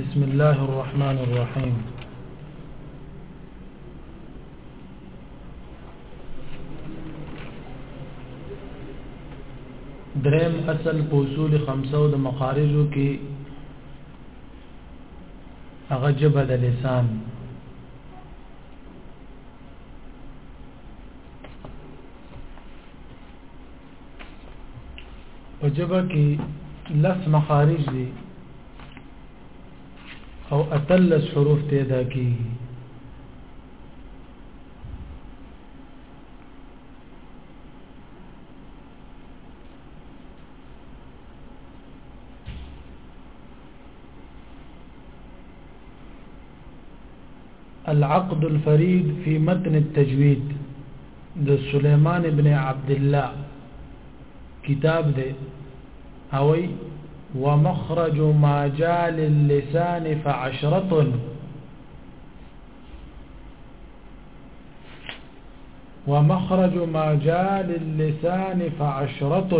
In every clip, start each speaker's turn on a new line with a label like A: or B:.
A: بسم الله الرحمن الرحيم درم اصل په اصول خمسه او د مخارجو کې هغه جبه د لسان په جبه کې لس مخارج دي او اتلس حروف ته ادا کیږي العقد الفريد في متن التجويد د سليمان بن عبد الله كتاب ده هوي ومخرج ما جاء للسان فعشرة ومخرج ما جاء للسان فعشرة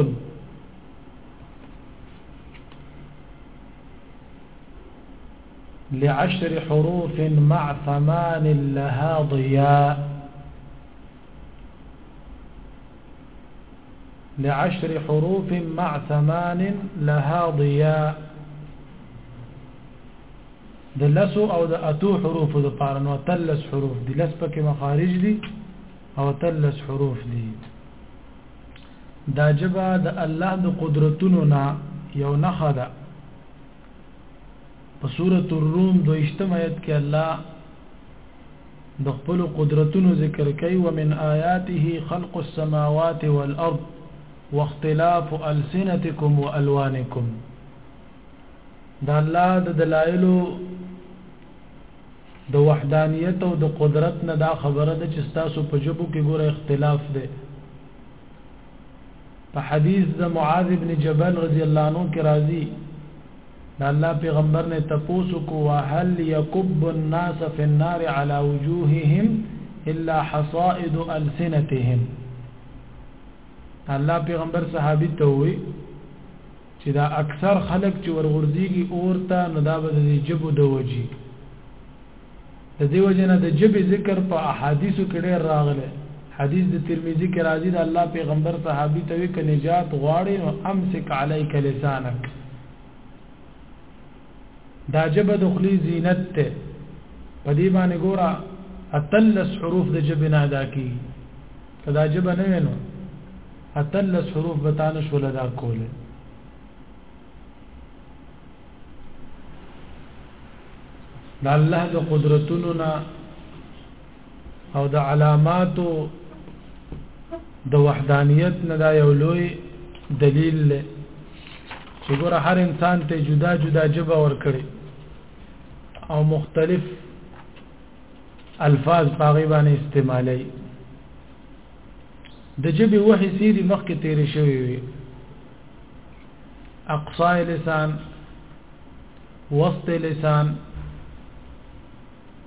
A: لعشر حروف مع ثمان لها ضياء لعشر حروف مع ثمان لها ضياء د لسو او د اتو حروف د پاره نو تلس حروف دي لس پکې مخارج دي او تلس حروف دي دا جبا د الله د قدرتونو نه یو نخه ده په سورۃ الروم دویشتم آیت کې الله د خپل قدرتونو ذکر کوي ومن آیاته خلق السماوات والارض واختلاف السنتکم والوانکم دا الله د دلایلو د وحدانیت او د قدرت نه دا خبره ده چې تاسو په جبو کې ګوره اختلاف دی په حدیث د معاذ ابن جبل رضی الله عنه کې راځي دا الله پیغمبر نه تپوسو کو وهل يكب الناس في النار على وجوههم الا حصائد السنتهم الله پیغمبر صحابي ته وي چې دا اکثر خلک چې ورغورځيږي اورته نو دا به د جبو د وجي د دې وجنه د جبې ذکر په احادیثو کې ډېر راغلی حدیث د ترمذی کې راځي د الله پیغمبر صحابي ته وی ک نجات غواړي نو امسک علیک لسانک دا جبه د خلی زینت ته په دې باندې ګوره اتلس حروف د جبه نه ادا کی کدا جبه نه وینو اتلس حروف به تانه شول ادا کوله د الله د قدرتونو نه او د علاماتو د وحدانیت نه دا یو لوی دلیل دی چې ګوره هر انسان ته جدا جدا جبه ورکړي او مختلف الفاظ باغی باندې استعمالي د جبه وحي سیری مخکې تیر شوی وي اقصای لسان وسط لسان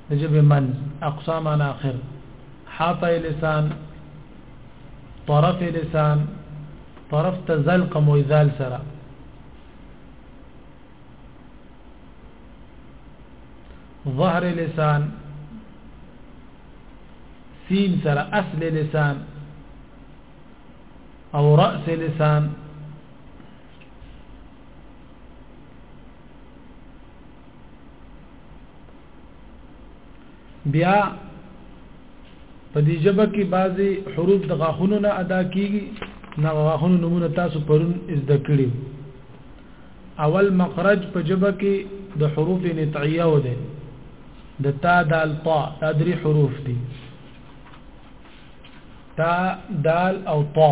A: د جبه من اقصى من اخر حاطه لسان طرف لسان طرف تزلق موزال سره ظهر لسان سين سره اصل لسان او رأس لسان بیا په دې جبه کې بعضي حروف د غاخونو نه ادا کیږي نه غاخونو نمونه تاسو پرون زده کړی اول مخرج په جبه کې د حروف نطعیه و ده د تا دال طا دا درې حروف دي تا دال او طا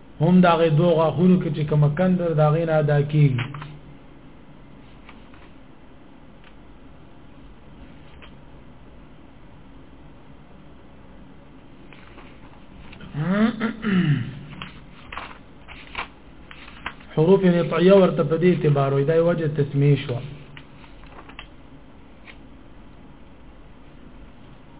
A: هم دا غي دوه غاخونو کې چې کوم کندر دا غي نه ادا کیږي حروف نطعیه ورته په دې اعتبار وي دا وجه تسمیه شو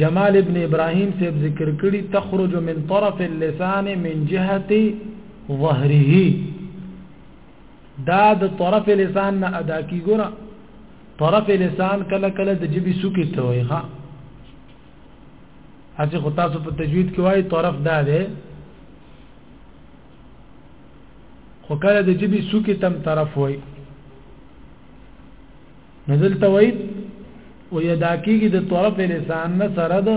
A: جمال ابن ابراهيم صاحب ذکر کړي تخرج من طرف اللسان من جهه ظهره دا د طرف لسان نه ادا کیګره طرف لسان کله کله د جبي سوکي ته وي ها اځه خو تاسو په تجوید کې وایي طرف دا دی خو کله د جبي سوکي تم طرف وایي نزل توید و یدا کیږي د طرف لسان نه سره د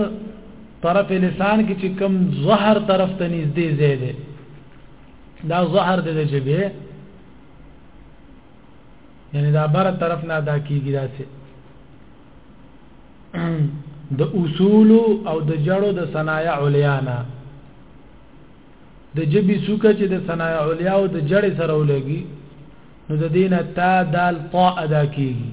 A: طرف لسان کې چې کم ظهر طرف ته نږدې ځای دی دا ظهر د جبه یعنی دا بر طرف نه ادا کیږي داسې د اصول او د جړو د صنایع علیانا د جبی سوکه چې د صنایع علیا او د جړې سره ولګي نو د دین تا دال طا ادا کیږي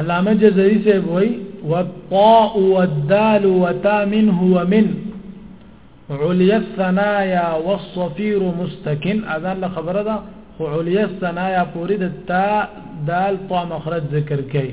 A: علامه جزری سے وای والطاء والدال وتا منه ومن عليا الثنايا والصفير مستكن اذان له خبره ده عليا الثنايا پوری د تا دال طا مخرج ذکر کړي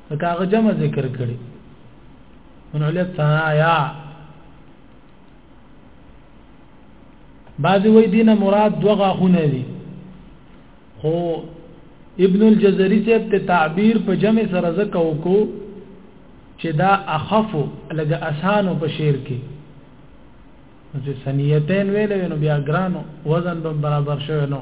A: لکه هغه جمع ذکر کړي من علت ثنايا بعضی وی دینه مراد دو غاخونه دي خو ابن الجزري صاحب ته تعبیر په جمع سره زکه وکړو چې دا اخف لګه اسانو په شعر کې چې سنیتین ویلې نو بیا ګرانو وزن به برابر شوی نو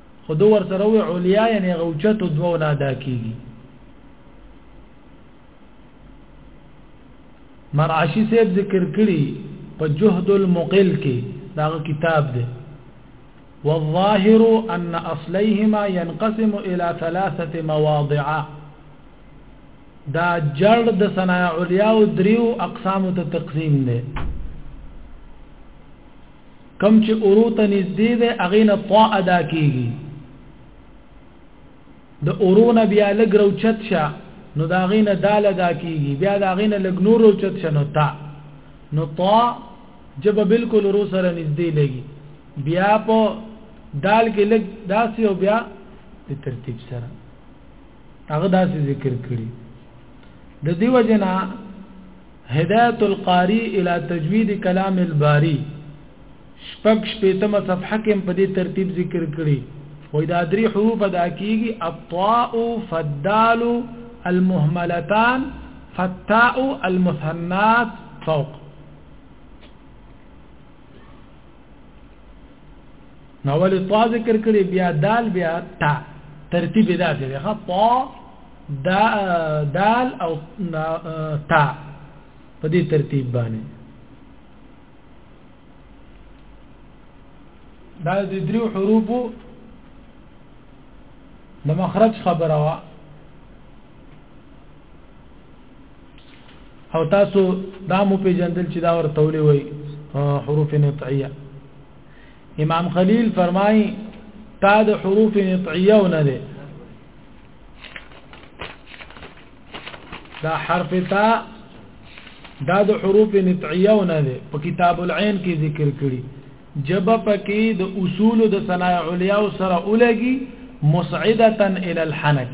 A: خو دو ورسره وی علیا یعنی هغه اوچتو دوو نه ادا کیږي مرعشی صاحب ذکر کړي په جهد المقل کې دا کتاب دی والظاهر ان اصليهما ينقسم الى ثلاثه مواضع دا جړ د صنایع علیا او دریو اقسام ته تقسیم دی کم چې اورو ته نږدې ده هغه نه طا ادا کیږي د اورو نه بیا لګ روچت شه نو دا غې نه دال ادا کیږي بیا دا غې نه لګ نور روچت شه نو تا نو طا جب بالکل اورو سره نږدې لګي بیا په دال کې لګ داسې او بیا په ترتیب سره هغه داسې ذکر کړی د دیو جنا هدایت القاری الی تجوید کلام الباری شپږ شپېتمه صفحه کې په دې ترتیب ذکر کړي وای دا درې حروف ادا کیږي الطاء فالدال المهملتان فالتاء المثنات فوق نو ولې طا ذکر کړي بیا دال بیا تا ترتیب دا دی ښه طا دا دال او تا په دې ترتیب باندې دا د دریو حروفو د مخرج خبره وا او تاسو دا مو پیجندل چې دا ورته ولي وي حروف نطعيه امام خلیل فرمای تا د حروف نطعيه نه ده دا حرف تا دا د حروف نطعيه نه ده په کتاب العين کې ذکر کړی جبه پکې د اصول د صنایع علیا سره اولګي مسعده الى الحنك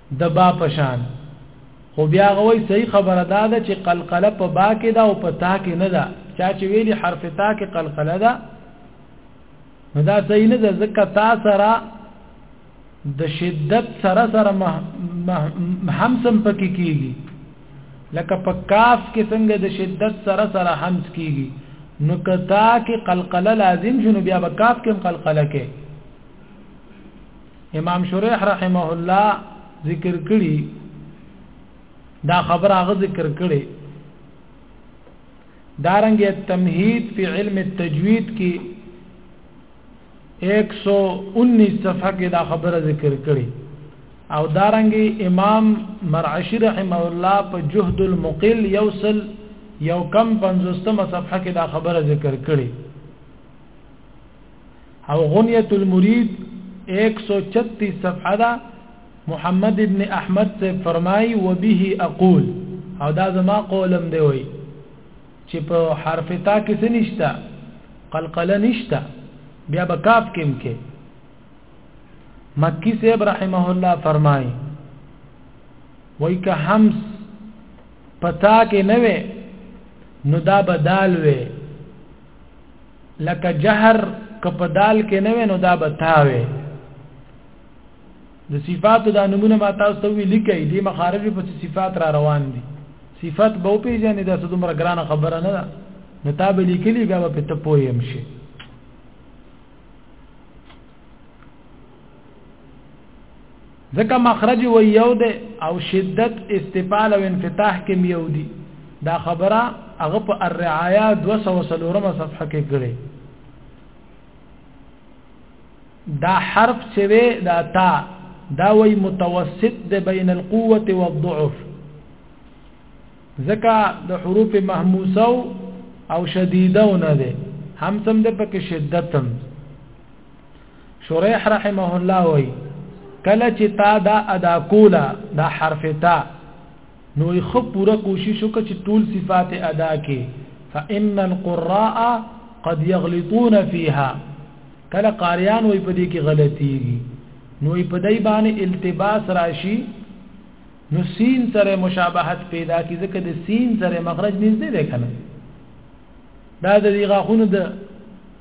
A: د با په شان خو بیا هغه وایي صحیح خبره دا ده چې قلقله په با کې ده او په تا کې نه ده چا چې ویلي حرف تا کې قلقله ده نو دا صحیح نه ده ځکه تا سره د شدت سره سره همسم پکې کیږي لکه په کاف کې څنګه د شدت سره سره همس کیږي نو کتا کې قلقله لازم شنو بیا په کاف کې قلقله کې امام شریح رحمه الله ذکر کړي دا خبر هغه ذکر کړي دارنګ تمهید فی علم التجوید کې 119 صفحه کې دا خبره ذکر کړي او دارنګ امام مرعشی رحمه الله په جهد المقل یوصل یو کم 50 صفحه کې دا خبره ذکر کړي او غنیت المرید 136 صفحه ده محمد ابن احمد سے فرمای و به اقول او دا زما قولم دی وای چې په حرف تا کې څه نشته قلقله نشته بیا به کاف کې مکه مکی سے رحمه الله فرمای وای که همس پتا کې نه وې نو دا بدال وې لکه جهر کپدال کې نه وینو دا بتاوي د صفات د نمونه ما تاسو ته وی لیکي دي مخارج په صفات را روان دي صفات به په ځانې د صدوم رګرانه خبره نه ده نو تا به لیکلي بیا په ته پویم شي ځکه مخرج و یو ده او شدت استفال او انفتاح کې یو دي دا خبره هغه په الرعایا 203 صفحه کې کړي دا حرف چې وي دا تا دا وی متوسط ده بین القوه والضعف ځکه د حروف محموسه او شدیده نه ده هم سم ده پکې شدت هم شریح رحمه الله وای کله چې تا دا ادا کولا دا حرف تا نو خو پوره کوشش وکړه چې ټول صفات ادا کې فان القراء قد يغلطون فيها کله قاریان وای په دې کې غلطيږي نو په دای باندې التباس راشي نو سین سره مشابهت پیدا کی ځکه د سین سره مخرج نږدې ده کنه دا د غاخونو د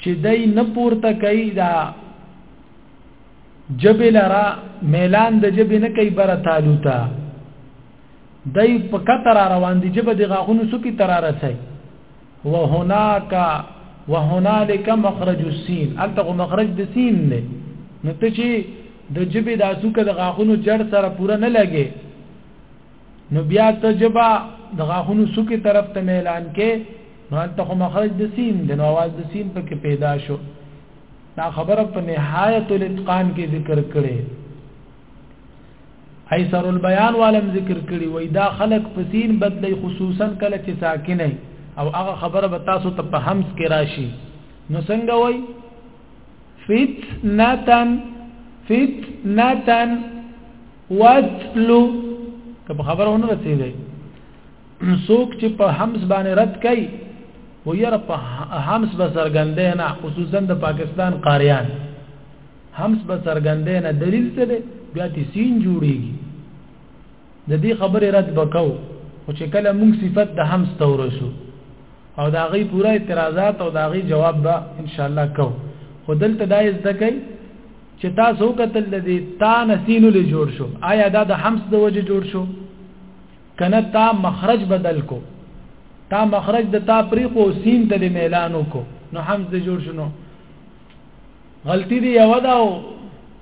A: چې دای نه پورته کوي دا جبل را میلان د جبه نه کوي بره تعالو ته دای په کتر روان دي جبه د غاغونو سکی تر رسي وهناك وهنالك مخرج السين الته مخرج د سین نه نو ته چې د جبه د اسوکه د غاغونو جړ سره پوره نه لګي نو بیا ته جبا د غاخونو سوکي طرف ته اعلان کې نو انت خو مخرج د سین د نو आवाज د سین په کې پیدا شو دا خبره په نهایت الاتقان کې ذکر کړي ایسر البیان والم ذکر کړي وای دا خلق په سین بدلی خصوصا کله چې ساکن او هغه خبره به تاسو ته په همس کې راشي نو څنګه وای فتنة فتنة واتل که په خبره ونه رسیږي څوک چې په حمس باندې رد کوي و یره په حمس به سرګندې نه خصوصا د پاکستان قاریان حمس به سرګندې نه دلیل څه دی بیا تی سین جوړیږي د دې خبرې رد وکاو خو چې کله موږ صفت د همس ته ورسو او دا غي پوره اعتراضات او دا غي جواب به ان شاء الله کو خو دلته دا زده کوي چې تاسو کتل د دې تا نسینو له جوړ شو آیا دا د همس د وجه جوړ شو کنه تا مخرج بدل کو تا مخرج د تا پری خو سین ته د میلانو کو نو همس د جوړ شنو غلطی دی یو دا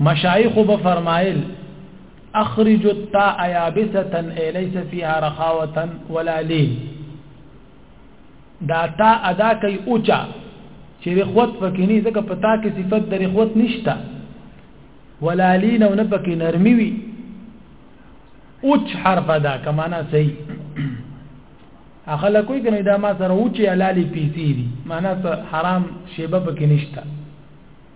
A: مشایخ به فرمایل اخرج التاء يابسه اي ليس فيها رخاوه ولا لين دا تا ادا کوي اوچا چې رخوت پکې نه ځکه پتا کې صفت د رخوت نشته ولا لين او نه پکې نرمي وي اوچ حرف ادا کمانا صحیح اخلا کوئی کنه دا ما سره اوچ علالي پیسي دي معنا حرام شیبه پکې نشته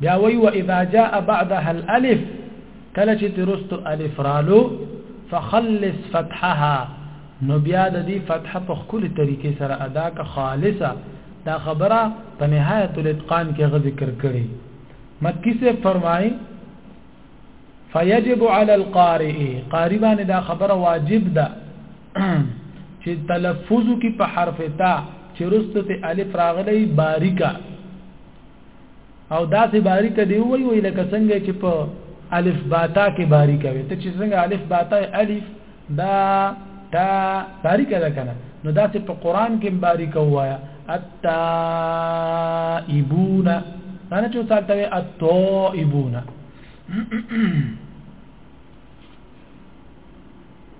A: بیا وی و اذا جاء بعدها الالف کله چې ترست الف رالو فخلص فتحها نو بیا د دې فتح په خپل طریقې سره ادا کا خالصه دا خبره په نهایت الاتقان کې غو ذکر کړي مکی سے فرمای فیجب علی القارئ قاری باندې دا خبره واجب ده چې تلفظ کې په حرف تا چې رستو ته الف راغلی باریکا او دا سه باریک دی وی وی لکه څنګه چې په الف باتا کې باریک وي ته چې څنګه الف باتا الف با تا باریک ده کنه نو دا سه په قران کې باریک وایا التائبون انا چې سالته التائبون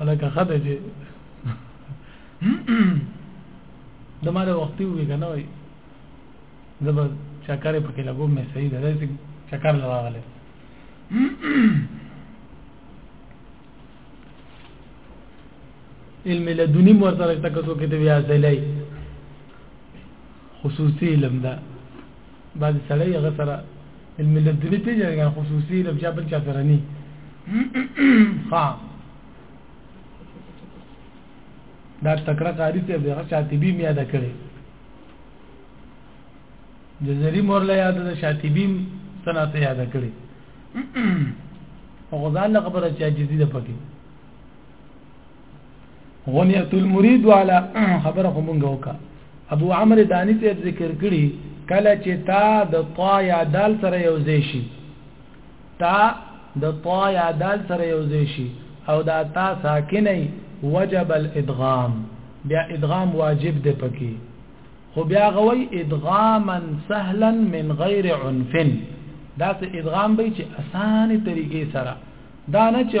A: ولکه خدای چې د ماره وختي وي کنه وي زب چکرې پکې لګو مې صحیح ده چې چکر لراغله علم لدونی مرتبه تکسو کې ته بیا ځلای خصوصي علم ده بعضې سړی هغه سره علم لدلی پېژنې که خصوصي له چا بل چا سره ني ښه دا تکړه قاری صاحب دی هغه شاطبي مې یاده کړې جزري مور له یاده د شاطبي صنعت یاده کړې او غزال خبره چې عاجزي ده پکې غنیت المرید والا خبره خو مونږ وکا ابو عمرو دانی ته ذکر کړي کله چې تا د طا یا دال سره یو ځای شي تا د طا یا دال سره یو ځای شي او دا تا ساکنه وجب الادغام بیا ادغام واجب دی پکې خو بیا غوي ادغاما سهلا من غیر عنف دا څه ادغام به چې اسانه طریقې سره دا نه چې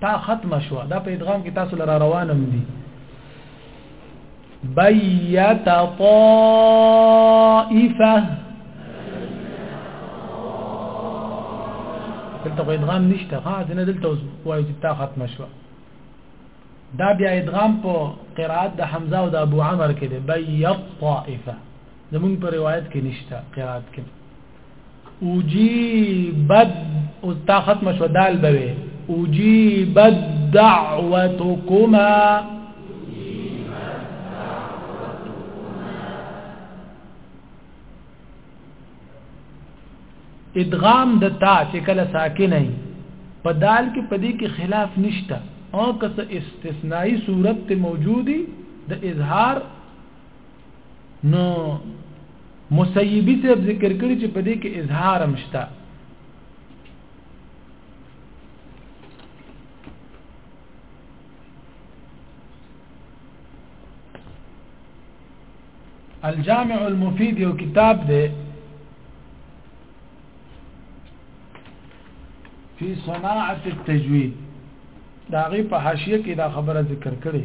A: تا ختم شو دا په ادغام کې تاسو لرا روانم دي بيت طائفه دلته ادغام نشته ها ځنه دلته اوس وایي چې تا ختم شو دا بیا ادغام په قرائت د حمزه او د ابو عمر کې دی بيض طائفه زمون په روایت کې نشته قرائت کې اجیبت اوس تا ختم شو دال به وي اجیبت دعوتکما ادغام د تا چې کله ساکن نه په دال کې پدې کې خلاف نشته او که څه استثنایی صورت موجودی د اظهار نو مسیبی صاحب ذکر کړی چې په دې کې اظهار هم شته الجامع المفید یو کتاب دی فی صناعت التجوید دا غي په حاشیه کې دا خبره ذکر کړي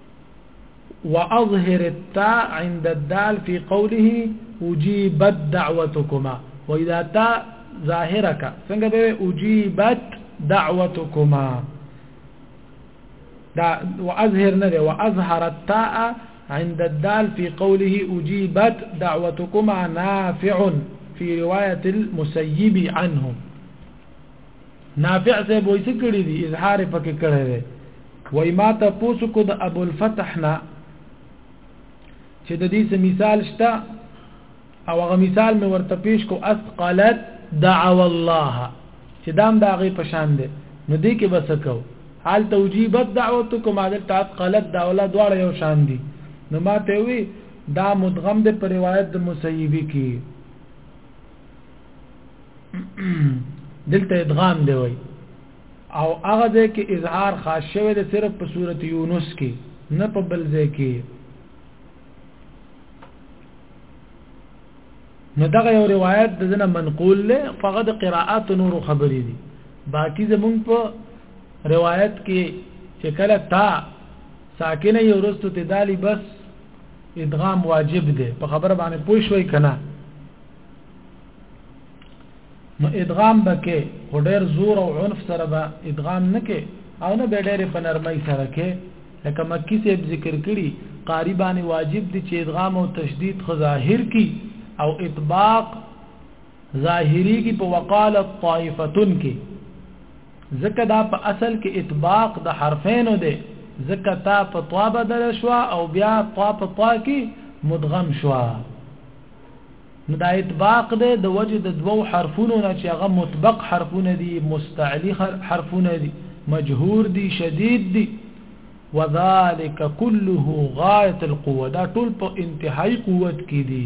A: وأظهر التاء عند الدال في قوله أجيبت دعوتكما وإذا تاء ظاهرك سنجد أجيبت دعوتكما دا وأظهر نده وأظهر التاء عند الدال في قوله أجيبت دعوتكما نافع في رواية المسيب عنهم نافع صاحب وایي څه کړی دی اظهار پکې کړی دی وای ما ته پوسو کو د ابو الفتح نه چې د دې څه مثال شته او هغه مثال مې ورته پیش کو اسقلت دعوا الله چې دام دا غي پشان دي نو دې کې بس کو حال توجیبت دعوتکم عادل تعقلت دا ولا دواړه یو شان دي نو ما ته وی دا مدغم د پر روایت د مسیبی کې دلته ادغام دی وای او هغه ځای کې اظهار خاص شوی دی صرف په صورت یونس کې نه په بل ځای کې نو دغه یو روایت د زنه منقول له فقد قراءات نور خبرې دي باقی زمون په روایت کې چې کله تا ساکنه یو رستو ته دالی بس ادغام واجب دی په خبره باندې پوه شوي کنه نو ادغام بکې خو ډېر زور او عنف سره به ادغام نه کې او نه به ډېر په نرمۍ سره کې لکه مکی سیب ذکر کړي قاری باندې واجب دي چې ادغام او تشدید خو ظاهر کی او اطباق ظاهریږي په وقال الطائفتن کې ځکه دا په اصل کې اطباق د حرفینو دی ځکه تا په طا بدل شو او بیا طا په طا کې مدغم شو نو دا اطباق دی د وجه د دوو حرفونو نه چې هغه مطبق حرفونه دي مستعلی حرفونه دي مجهور دي شدید دي وذالک كله غایت القوه دا ټول په انتهایی قوت کې دي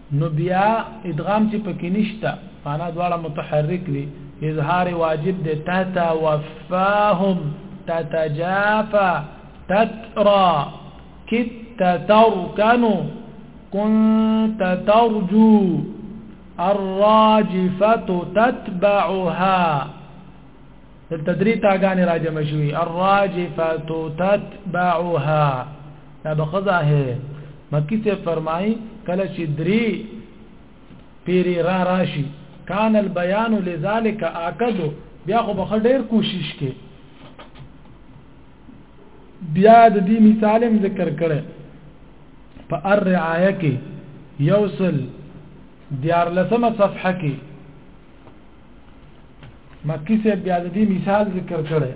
A: نو بیا ادغام چې پکې نشته معنا دواړه متحرك دي اظهار واجب دي تتوفاهم تتجافى تترى كت تركن كنت ترجو الراجفة تتبعها التدري تاغاني راجع مشوي الراجفة تتبعها دا بخزا ہے مکی سے فرمائی کله چې درې پیری را راشي کان البیان لذالک اکد بیا خو بخ ډیر کوشش کې بیا د دې مثالم ذکر کړي په الرعایه کې یوصل دیار لسمه صفحه کې مکی سے بیا د دې مثال ذکر کړي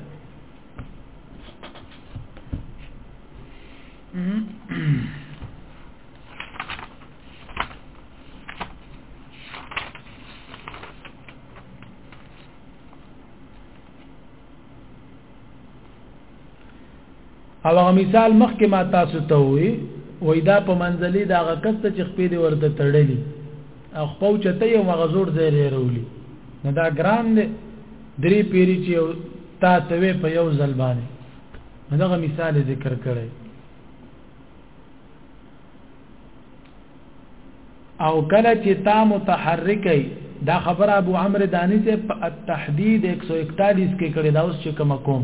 A: او هغه مثال مخکې ما تاسو ته وې وې دا په منځلي دا هغه کس چې خپې دې ورته تړلې او خپو چته یو مغزور ځای لري نو دا ګران دی درې پیری چې تا ته وې په یو ځل باندې دغه مثال ذکر کړی او کله چې تا متحرکې دا خبر ابو عمرو دانی ته په التحدید 141 کې کړی دا اوس چې کوم کوم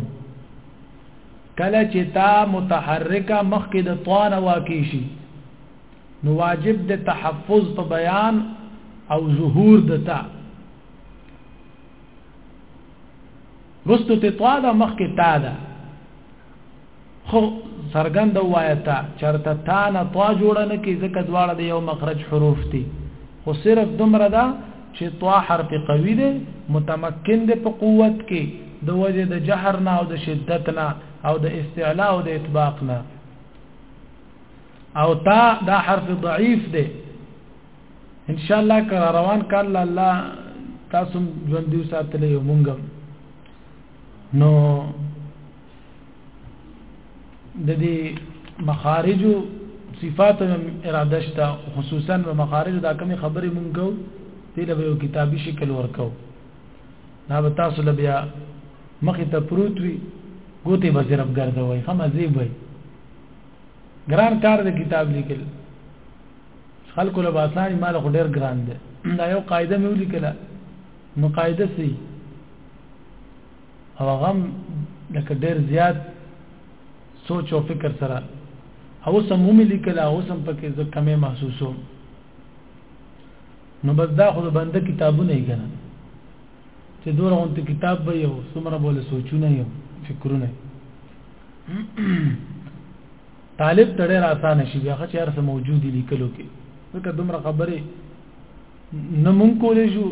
A: کله چې تا متحرکه مخکې د طوان واقع شي نو واجب د تحفظ په بیان او ظهور د تا رستو ته طا ده مخکې تا ده خو سرګند وایه تا چرته تا نه طا جوړه نه کې ځکه دواړه د یو مخرج حروف دي خو صرف دومره ده چې طا حرف قوي دی متمکن دی په قوت کې د وجه د جهر نه او د شدت نه او د استعلاء او د اطباق نه او تا دا حرف ضعیف دی ان شاء الله که روان کال الله تاسو ژوند دی ساتلې یو مونږ نو د دې مخارج صفات اراده شته خصوصا په مخارج دا کوم خبرې مونږ کو دې له یو کتابي شکل ورکو دا به تاسو له بیا مخې ته پروت وي ګوتې به صرف ګرځوي هم عجیب وي ګران کار د کتاب لیکل خلکو له باسانی مال خو ډیر ګران دی دا یو قاعده مې ولیکله نو قاعده سي او غم لکه ډیر زیات سوچ او فکر سره او سم مې لیکله او سم پکې زه کمې محسوسوم نو بس دا خو بنده کتابونه یې کنه چې دوره غونته کتاب به یو سمره بوله سوچونه یو فکرونه طالب ته ډېر اسان شي بیا چې هر څه موجود دي لیکلو کې ځکه دومره خبرې نه مونږ کولې شو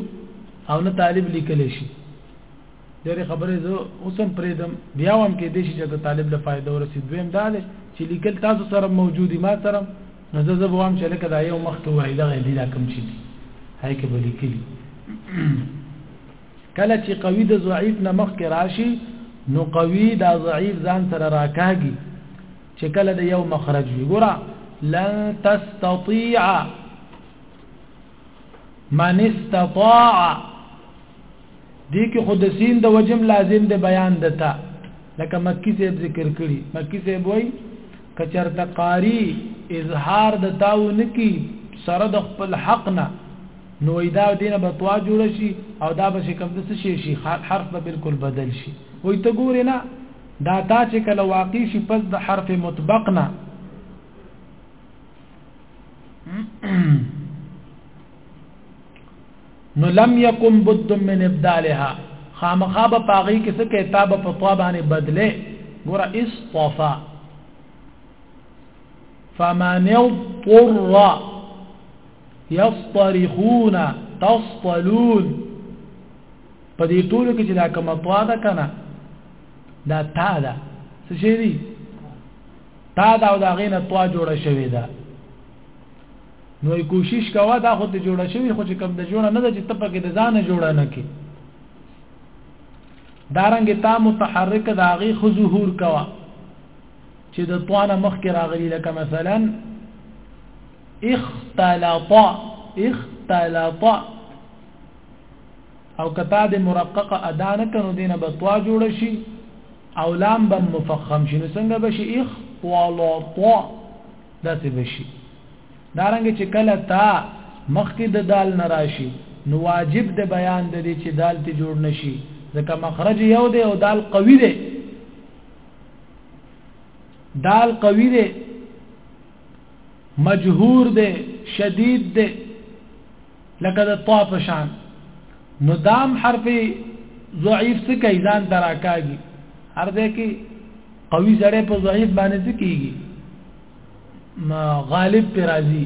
A: او نه طالب لیکلې شي ډېرې خبرې زه اوس هم پرېږدم بیا هم کې دې شي چې د طالب له فایده ورسي دویم دا دی چې لیکل تاسو سره موجودي ما سره نو زه زه به هم چې لکه دا یو مخ ته وایي دغه دي دا کوم شي هاي کې به لیکلي کله چې قوي د ضعیف نه مخکې راشي نو قوي دا ضعیف ځان سره راکاږي چې کله د یو مخرج وي ګوره لن تستطيع من استطاع دې کې خود سین د وجم لازم د بیان دتا لکه مکی صاحب ذکر کړي مکی صاحب وای کچرته قاری اظهار د تاو نکی سره د خپل حق نه نو وای دا دې نه به طوا جوړه شي او دا به چې کوم د څه شي شي حرف به بالکل بدل شي وای ته ګورې نه دا تا چې کله واقع شي پس د حرف مطبق نه نو لم يكن بد من ابدالها خامخا به پاغي کې څه کتاب په طوا باندې بدله ګوره اصطفا فمن اضطر یصطرخون تصطلون په دې ټولو کې چې دا کومه طوا ده کنه دا تا ده څه شي دي تا دا او دا غینه طوا جوړه شوې ده نو کوشش کاوه دا خو ته جوړه شوی خو چې کم د جوړه نه ده چې تپه کې د ځان جوړه نه کې دارنګ تا متحرک دا غي خو ظهور کاوه چې د طوانه مخ کې راغلی لکه مثلا اختلط اختلط او کتا د مرققه ادا نه کنو دینه به طوا جوړ شي او لام به مفخم شي نو څنګه به شي اخ والا طوا داسې به شي دارنګ چې کله تا مخکې د دال نه راشي نو واجب د بیان د دې چې دال ته جوړ نشي ځکه مخرج یو دی او دال قوي دی دال قوي دی مجهور دی شدید دی لکه د طا په شان نو دام حرف ضعیف څه کوي ځان دراکاږي هر ځای کې قوي سره په ضعیف باندې څه کیږي ما غالب پر راضي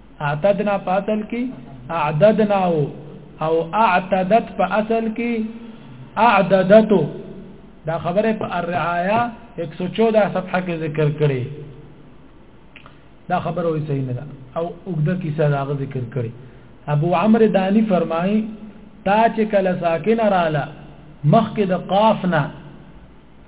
A: اعتدنا په اصل کې اعددنا او اعتدت په اصل کې اعددتو دا خبره په الرعايه 114 صفحه کې ذکر کړي دا خبره وي صحیح نه ده او وګړه کیسه دا ذکر کړي ابو عمرو دانی فرمایي تا چې کله ساکن رااله مخکې د قاف نه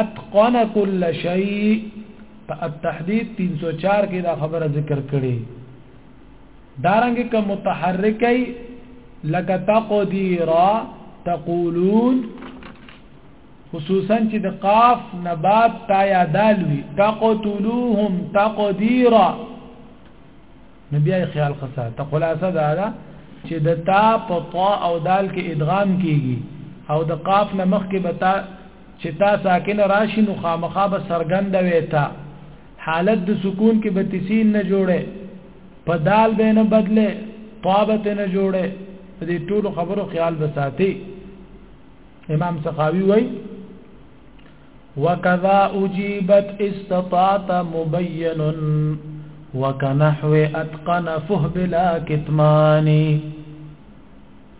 A: اتقن كل شيء په التحديد 304 کې دا خبره ذکر کړي دارنګ ک متحرکي لک تقديرا تقولون خصوصا چې د قاف نبات تا یا دالوي تقتلوهم تقديرا نبي اي خیال خسا ته خلاصه دا ده چې د تا په طا او دال کې ادغام کیږي او د قاف نه مخ کې به تا چې تا ساکن راشي نو خامخا به سرګند وي تا حالت د سکون کې به تسین نه جوړه په دال به نه بدله طابت نه جوړه په دې ټول خبرو خیال به ساتي امام سخاوي وای وکذا اجيبت استطاعت مبين وکنحو اتقن فهبلا کتمانی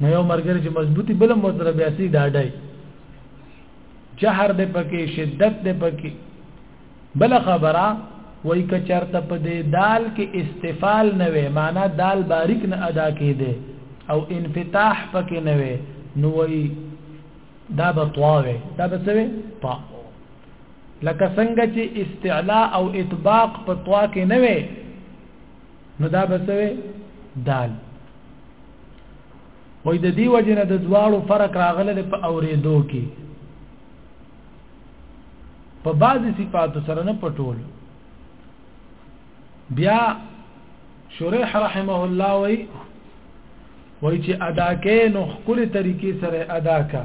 A: نه یو مرګري چې مضبوطی بل هم ورسره بیا سي ډاډای جهر دې پکې شدت دې پکې بل خبره وای ک چرته په دې دال کې استفال نه وي معنا دال باریک نه ادا کېده او انفتاح پکې نه وي نو وای دا به طواوي دا به څه وي طا لکه څنګه چې استعلاء او اطباق په طوا کې نه وي نو دا به څه وي دال وای د دې وجه نه د دواړو فرق راغله په اوریدو کې په بعضی صفاتو سره نه پټول بیا شریح رحمه الله وای وای چې ادا کې نو خپل طریقې سره ادا کا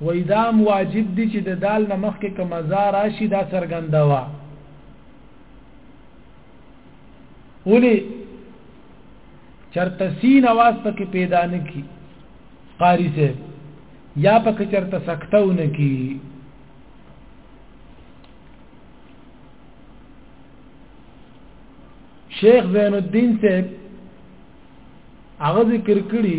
A: وایي دا هم واجب دي چې د دال نه مخکې که مزا راشي دا څرګنده وه ولې چرته سین اواز پکې پیدا نه کی قاری سے یا پکې چرته سکته نه کی شیخ زین الدین سے هغه ذکر کړی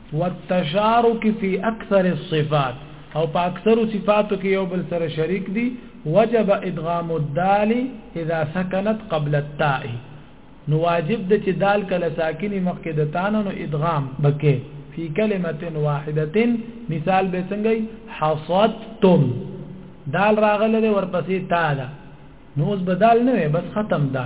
A: والتشارک فی اکثر الصفات او په اکثر صفاتو کې یو بل سره شریک دي وجب ادغام الدال اذا سكنت قبل التاء نو واجب د چې دال کله ساکني مخکې د تانو نو ادغام بکې فی کلمه واحده مثال به څنګه حصدتم دال راغله ورپسې تا ده نو اوس بدل نه بس ختم ده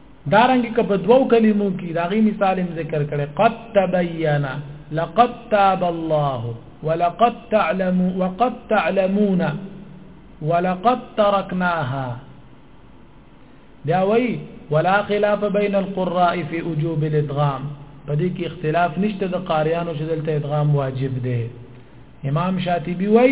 A: دارنګ که په دوو کلمو کې داغي مثال هم ذکر کړي قد تبين لقد تاب الله ولقد تعلم وقد تعلمون ولقد تركناها دا وی ولا خلاف بین القراء فی وجوب الادغام په دې کې اختلاف نشته د قاریانو چې دلته ادغام واجب دی امام شاطبی وی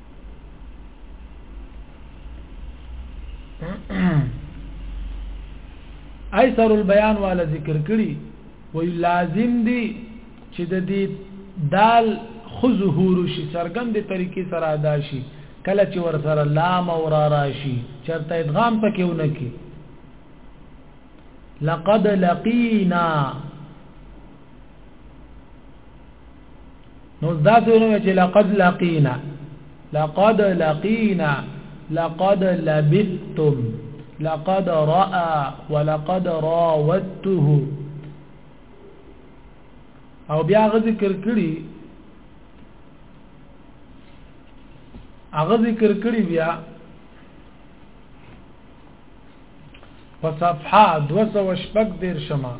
A: ایثر البیان والا ذکر کړي وی لازم دی چې د دې دال خو ظهور شي څرګند طریقې سره ادا شي کله چې ور سره لام او را راشي چرته ادغام پکې ونکي لقد لقینا نو دا څنګه چې لقد لقینا لقد لقینا لقد لبثتم لقد راى ولقد راودته او بیا غ ذکر کړي هغه ذکر کړي بیا په صفحه 214 شمه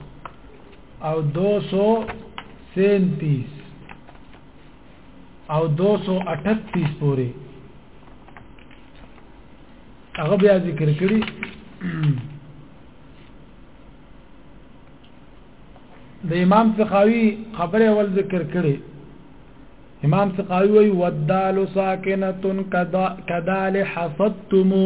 A: او 237 او 238 پورې هغه بیا ذکر کړی د امام سخاوي خبره اول ذکر کړي امام سقاوی وی ودال ساکنتن کدال حصدتمو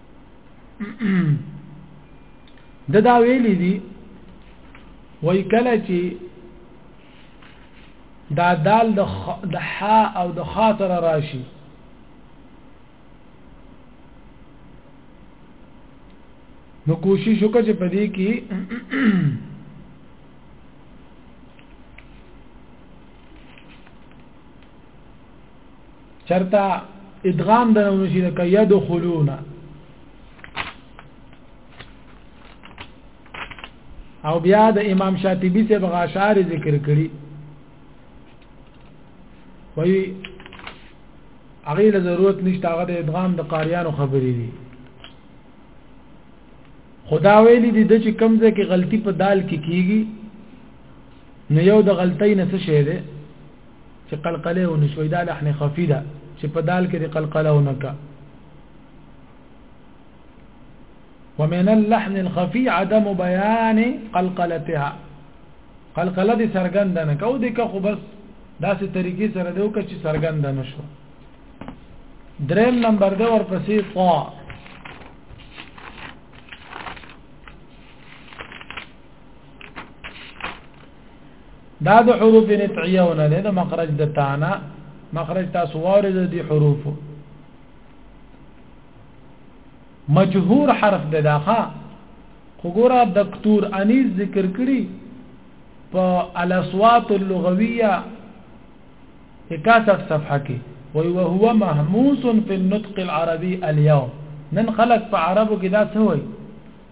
A: د دا ویلې دي وای کله چې دا دال د خ... د ح او د خاطر راشي نو کوشش وکړه چې پدې کې چرته ادغام دنو شي لکه يدخلون او بیا د امام شاطبی سے بغاشار ذکر کړي وی هغه له ضرورت نشته هغه د ادغام د قاریانو خبرې دي خدا ویلی دي د چې کمزه کې غلطي په دال کې کیږي نو یو د غلطۍ نه څه شی ده چې قلقله او نشوي دا لحن خفي ده چې په دال کې د قلقله او نکا ومن اللحن الخفي عدم بيان قلقلتها قلقله دي سرګند نه کو دي که خو بس داسې طریقې سره دی وکړي چې سرګند نه شو دریم نمبر دی ورپسې طا دا د حروف نطعیه ونه ده د مخرج د تانا مخرج تاسو وارد دي حروف مجهور حرف ده داخه وګوره دکتور انیس ذکر کړی په الاصوات اللغويه 61 صفحه کې وی وهو مهموس في النطق العربي اليوم نن خلق په عربو کې دا څه وایي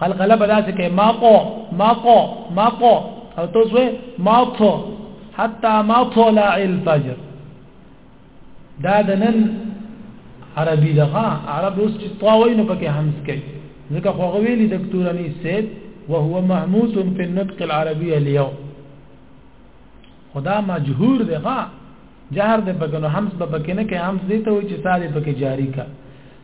A: قلقله به داسې کوي ماقو ماقو ماقو او ته زوی ماقو حتی ماقو لا الفجر دا د نن عربي دغه عرب اوس چې طاوي نو پکې همز کوي ځکه خو غویلی دکتور اني سید وهو محموس في النطق العربي اليوم خدا مجهور دی ها جهر دی پکې نو همز به پکې نه کې همز دی ته وي چې ساده پکې جاری کا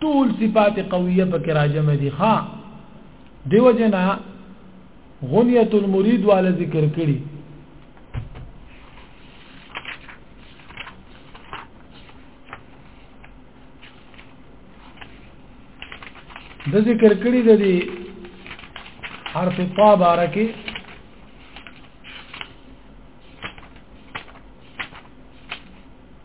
A: ټول صفات قویه پکې راجمه دي ښا دیو جنا غنیت المرید والا ذکر کړي د ذکر کړي د دې حرف طا بارکه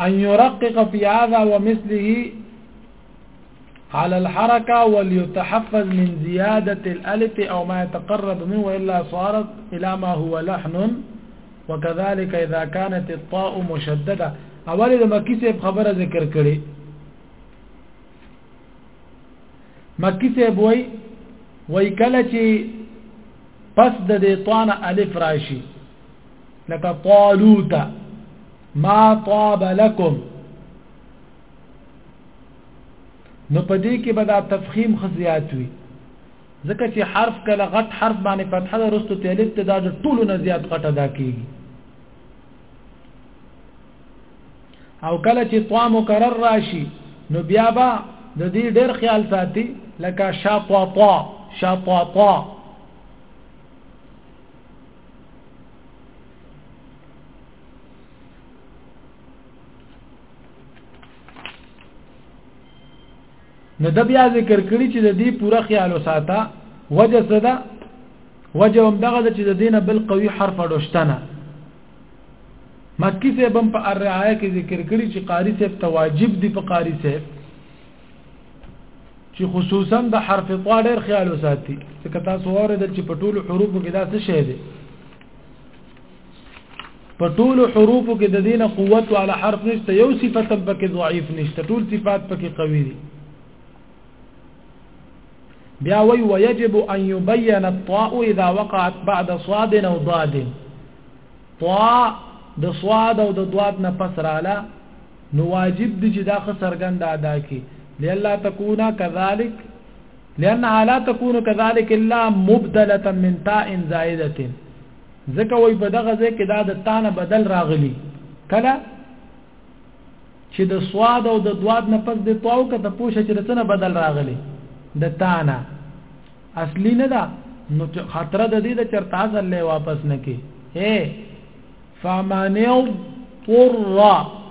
A: ان يرقق في هذا ومثله على الحركة وليتحفز من زيادة الألف أو ما يتقرب منه وإلا صارت إلى ما هو لحن وكذلك إذا كانت الطاء مشددة أولي لما كسب خبر ذكر كري مکی صاحب وای وای کله چې پس د دې طان الف راشي لکه طالوت ما طاب لكم نو په دې کې به دا تفخیم خزيات وي ځکه چې حرف کله غټ حرف باندې فتحه ده رستو تلت دا ټولو نه زیات غټه دا کیږي او کله چې طوا مکرر راشي نو بیا به د دې ډېر خیال ساتي لکه شا طوا طوا شا طوا طوا نو د بیا ذکر کړی چې د دې پوره خیال وساته وجه څه ده وجه هم دغه چې د دینه بل قوي حرف اډوشتنه مکی صاحب هم په الرعایه کې ذکر کړی چې قاری صاحب ته واجب دی په قاری صاحب چې خصوصا د حرف طا ډېر خیال وساتي ځکه تاسو اوریدل چې په ټولو حروفو کې دا څه شی دی په ټولو حروفو کې د دینه قوت او حرف نشته یو صفت هم پکې ضعیف نشته ټول صفات پکې قوي دي بیا وی ويجب ان يبين الطاء اذا وقعت بعد صاد او ضاد طا د صاد او د ضاد نه پس رااله نو واجب دي چې دا خ سرګند ادا کی لئلا تكون كذلك لانها لا تكون كذلك الا مبدله من تاء زائده ځکه وای په دغه ځای کې دا د تانه بدل راغلی کله چې د سواد او د دواد نه پس د تواو کته پوښه چې رسنه بدل راغلی د تانه اصلي نه ده نو خطر د دې د چرته اصل له واپس نه کې اے فمانیو طر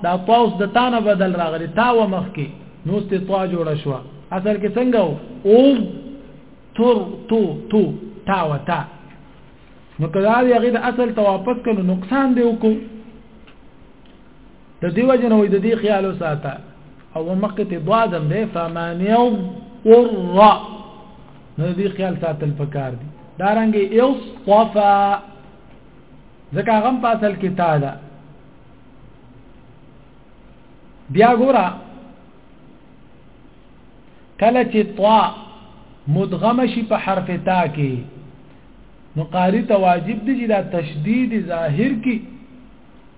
A: دا طاوس د تانه بدل راغلی تا و مخ کې نو ست طا جوړ شو اصل کې څنګه او تر تو تو تا و تا نو کله هغه د اصل ته واپس کړو نقصان دی وکړو د دې وجه نه وي د دې خیال وساته او مخکې ته ضادم دی فمن يضطر نو دې خیال ساتل پکار دي دا رنګ اصطفا ځکه هغه په اصل کې تا ده بیا ګوره کله چې طا مدغم شي په حرف تا کې نو قاری ته واجب دي چې دا تشدید ظاهر کې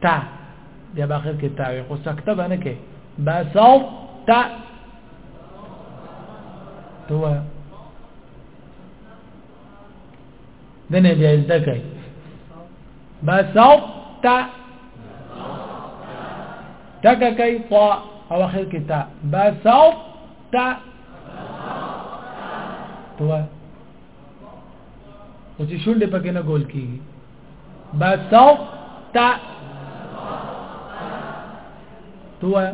A: تا بیا په اخر کې تا وي خو سکته باندې کې بساو تا تو دنه بیا زده کوي بساو تا تک کوي طا او اخر کې تا بساو تا تو او چې شونډه پکې نه ګول کیږي بسو تا تو وایا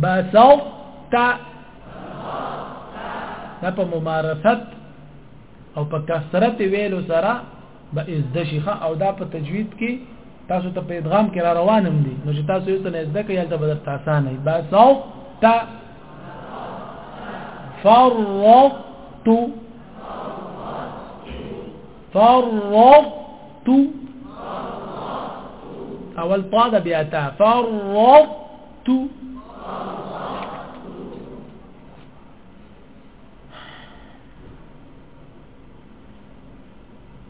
A: بسو تا دا په ممارست او په کثرت ویلو سره به ازده شي ښه او دا په تجوید کې تاسو ته په ادغام کې را روان هم دي نو چې تاسو یې څنګه ازده کوي هلته به درته اسانه وي با سو تا فرقت فرقت اول طا ده بیا تا فرقت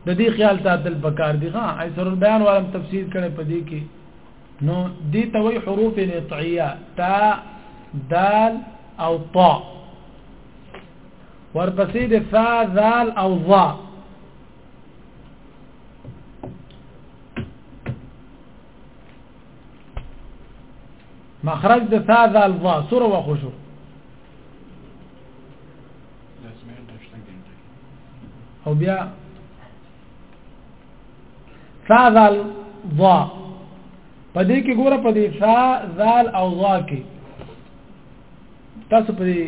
A: د دې خیال ساتل پکار دي ها اي سر بیان ورم تفسیر کړي په دې کې نو دې توي حروف القطعيه تا دال او طا ورپسې د فا ذال او ظا مخرج د فا ذال ظا سره وخشو او بیا فاذل ضا پدې کې ګوره پدې فا ذال او ضا کې تاسو پدې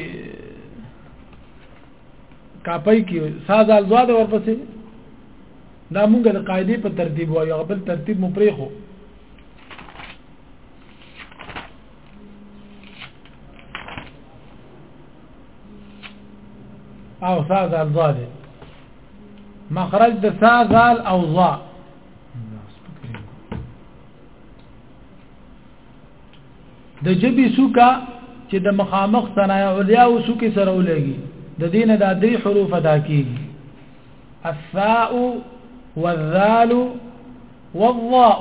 A: کاپای کې سازال ضا د ورپسې دا موږ د قاعده په ترتیب وایو بل ترتیب مو پرې خو او سا زال ضاد مخرج د سا زال او ضا د جبي سوکا چې د مخامخ صنایع علیا او سوکي سره ولګي د دینه د درې حروف ادا کیږي الثاء والذال والضاء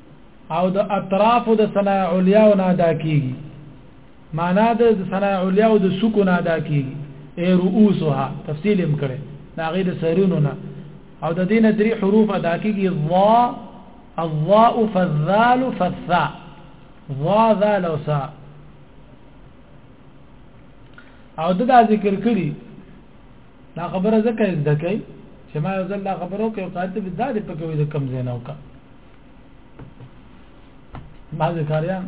A: او د اطراف د ثنا علیا نه ادا کیږي معنا د ثنا علیا او د سکون ادا کیږي ای رؤوسها تفصیل هم کړي دا غیر سرونو نه او د دین درې حروف ادا کیږي ضا الضاء فالذال فالثاء ضا ذال او سا او دا ذکر کړي دا خبره زکه زده کوي چې ما یو ځل دا خبرو کې او قاعده به دا دې پکې وې د کم زینو کا بعض کاریان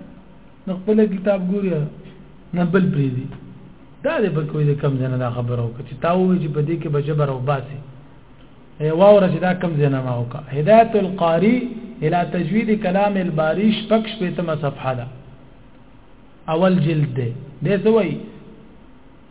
A: نو خپل کتاب ګوري نه بل پری دي دا دې په کوی کم ځنه دا خبره وکړه چې تا وې چې په دې کې بجبر او باسي ای واوره چې دا کم ځنه ما وکړه هدایت القاری الى تجوید کلام الباری شپکش په تمه صفحه ده اول جلد ده دې سوې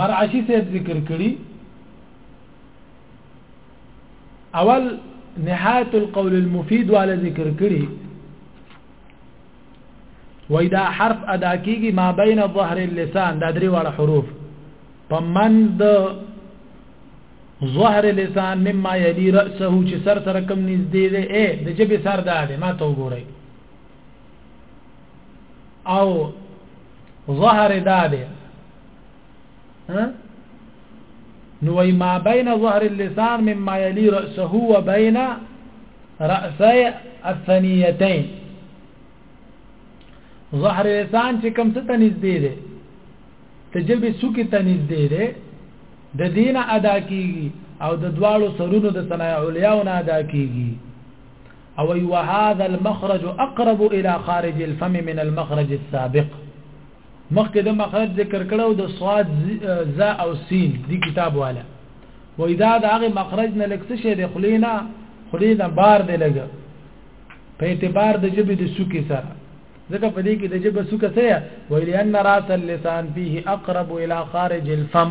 A: مرعشی صاحب ذکر کړي اول نهایت القول المفید والا ذکر کړي وای دا حرف ادا کیږي ما بین ظهر اللسان دا درې واړه حروف په منځ د ظهر لسان مما یلی رأسه چې سر سره کم نږدې دی اے د جبې سر دا دی ما ته وګورئ او ظهر داده ها نو ما بین ظهر اللسان مما یلی رأسه و بین رأسی الثنیتین ظهر لسان چې کم څه ته نږدې دی ته جبې سوکې ته نږدې دی د دینه ادا کیږي او د دواړو سرونو د ثنای اولیاء نه ادا کیږي او وی وهذا المخرج اقرب الى خارج الفم من المخرج السابق مخکې د مخرج ذکر کړو د صاد ز او سین دی کتاب والا و اذا د هغه مخرج نه لکس شه د خلینا خلی د بار دی لګ په اعتبار د جبه د سوکې سره ځکه په دې کې د جبه سوکه سره ویل ان راس اللسان فيه اقرب الى خارج الفم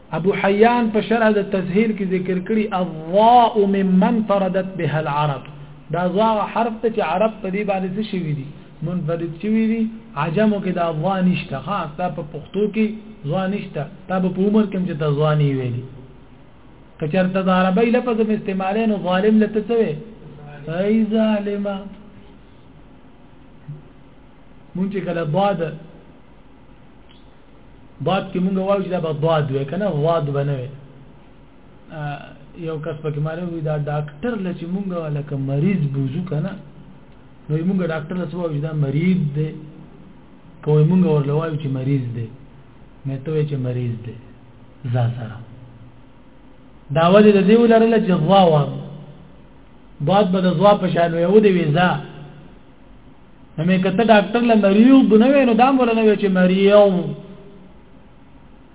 A: ابو حیان په شرح د تسهیل کې ذکر کړي الضاء ممن طردت بها العرب دا ضاء حرف ته چې عرب په دې باندې څه شوی دي منفرد شوی دي عجمو کې دا ضاء نشته ها تا په پښتو کې ضاء نشته تا په عمر کې چې دا ضاء نه ویلي کچرته د عربی لفظ په استعمالې نو ظالم لته څه وي ای ظالما مونږ کله ضاد ضاد کې مونږ وایو چې دا به ضاد وي کنه ضاد به نه وي یو کس پکې ماره وي دا ډاکټر لچ مونږ لکه مریض بوزو کنه نو مونږ ډاکټر لچ وایو دا مریض دی کوی مونږ ورله وایو چې مریض دی مې ته چې مریض دی ځا سره دا ولې د دې ولرله چې ضوا وا ضاد به د ضوا په شان وي او دی ویزا نو مې کته ډاکټر له مریض نه وې نو دا مول نه وې چې مریض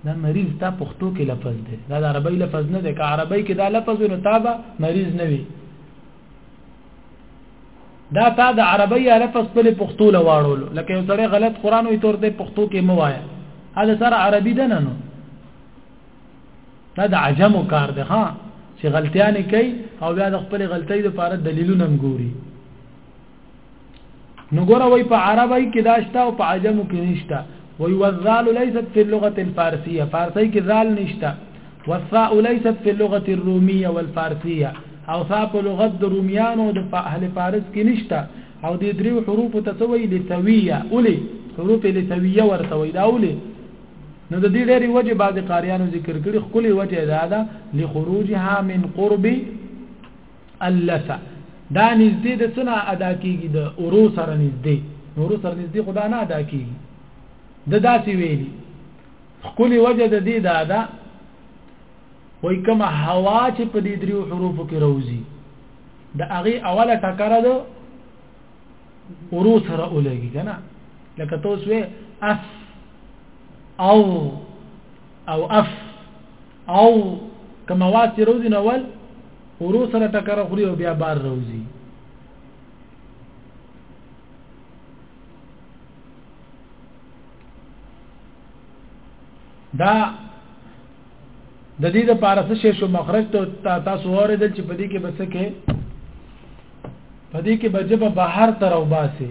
A: دا مریض تا پښتو کې لفظ دی دا د عربی لفظ نه دی که عربی کې دا لفظ نو تابه مریض نه وي دا تا د عربی لفظ په پښتو لواړول لکه یو سړی غلط قران وي تور دی پښتو کې مو وایا دا سره عربي ده نه نو دا د عجمو کار ده ها چې غلطیانې کوي او بیا د خپل غلطۍ لپاره دلیلونه هم ګوري نو ګوره وای په عربی کې داشته او په عجمو کې نشته وای والذال ليست في اللغه الفارسيه فارسی کې ذال نشته والثاء ليست في اللغه الروميه والفارسيه او ثاء په لغت د روميانو د اهل فارس کې نشته او د دریو حروف ته څه وای لثويه اولي حروف لثويه ورته وای دا اولي نو د دې ډېری وجه بعض قاریانو ذکر کړي خپل وجه دا ده لخروجها من قرب اللسا دا نږدې د څنا ادا کیږي د اورو سره نږدې اورو سره نږدې خدا نه ادا کیږي د داسې ویلي خپل وجه د دې دا ده وای کما هوا چې په دې دریو حروفو کې راوځي د هغه اوله ټکره ده اورو سره ولګي کنه لکه توسوي اس او او اف او کما واسي روزي نو ول ورو سره ټکر خوري او بیا بار روزي دا د دې لپاره څه شی شو مخرج ته تاسو اوریدل چې په دې کې بس کې په دې کې بجبه بهر تر او باسي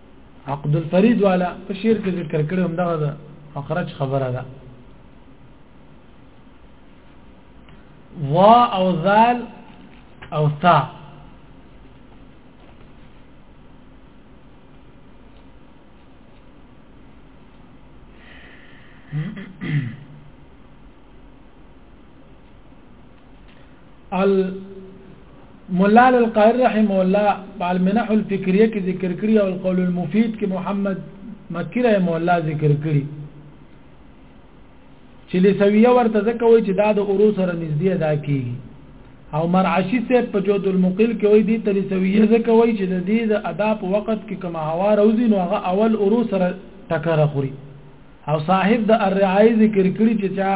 A: عقد الفريد والا په شعر کې ذکر کړی هم دغه ده فقرج خبره ده وا او ذال او تا Mm-hmm. الملا القاهر رحمه الله په المنح الفکریه کې ذکر کړی او القول المفید کې محمد مکی رحمه الله ذکر کړی چې لسویه ورته ځکه وایي چې دا د اورو سره نږدې ادا کیږي او مرعشی صاحب په جود المقل کې وایي دې ته لسویه ځکه وایي چې د دې د ادا په وخت کې کوم هوا راوځي نو هغه اول اورو سره ټکر خوري او صاحب د الرعای ذکر کړی چې چا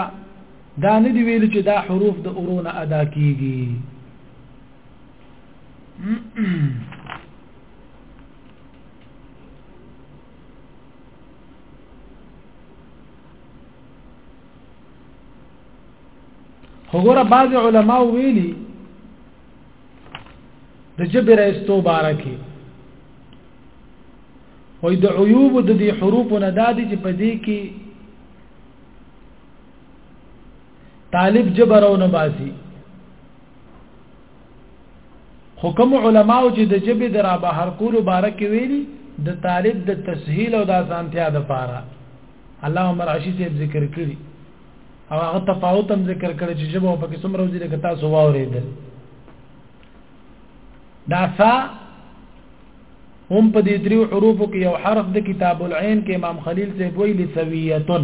A: دا نه دی ویل چې دا حروف د اورونه ادا کیږي وګوره بعض علما ویلي د جبر استو بارکه وې د عیوب د دې حروف نه دادي چې په دې کې طالب جبرونه باسي حکم علما او چې د جبه درا بهر کول مبارک ویلي د طالب د تسهیل او د اسانتیا د پاره الله عمر عشی سے ذکر کړی او هغه تفاوت هم ذکر کړی چې جبه په کوم روزي د کتا سو واورېدل دا فا هم په دې دریو حروفو کې یو حرف د کتاب العين کې امام خلیل سے ویلي سویتن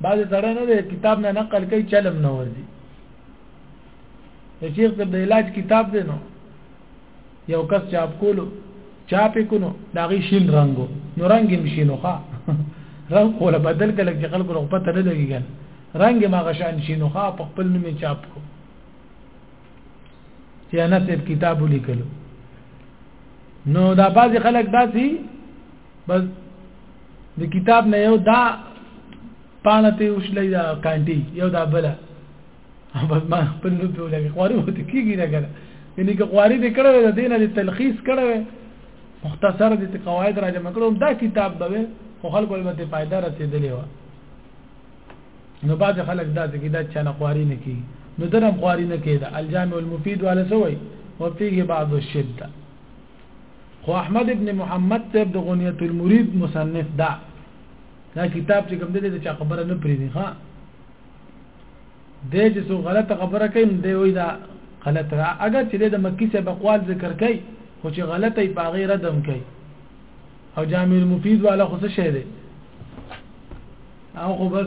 A: بعض سره نه دی کتاب نه نقل کوي چلم نه ورځي د شیخ د علاج کتاب دی نو یو کس چاپ کولو چاپ کونو دا غي شین رنگو نو رنگ یې شینو ښا رنگ کوله بدل کله چې خلکو رغبه ته نه لګیږي رنگ ما غشان شینو ښا په خپل نوم چاپ کو چې انا صاحب کتاب لیکلو نو دا بعضی خلک داسي بس د کتاب نه یو دا پانه ته وشلې دا کانټي یو دا بل بس ما خپل نو په لګي خواري وته کیږي نه کړه یعنی که خواري دې کړو د دینه د تلخیص کړو مختصر د قواعد را جمع کړو دا کتاب به خو خلکو له ته فائدہ رسیدلې و نو بعض خلک دا چې دا چانه خواري نه کی نو درم خواري نه کیدا الجامع المفید ولا سوی وفيه بعض الشده خو احمد ابن محمد صاحب د غنیت المرید مصنف دا دا کتاب چې کوم دی د چا خبره نه پریدي ها د چې څو غلطه خبره کوي دی وای دا غلط را اگر چې د مکی څخه بقوال ذکر کوي خو چې غلطه یې پاغې ردم کوي او جامع المفید والا خو څه شه دی او خو بس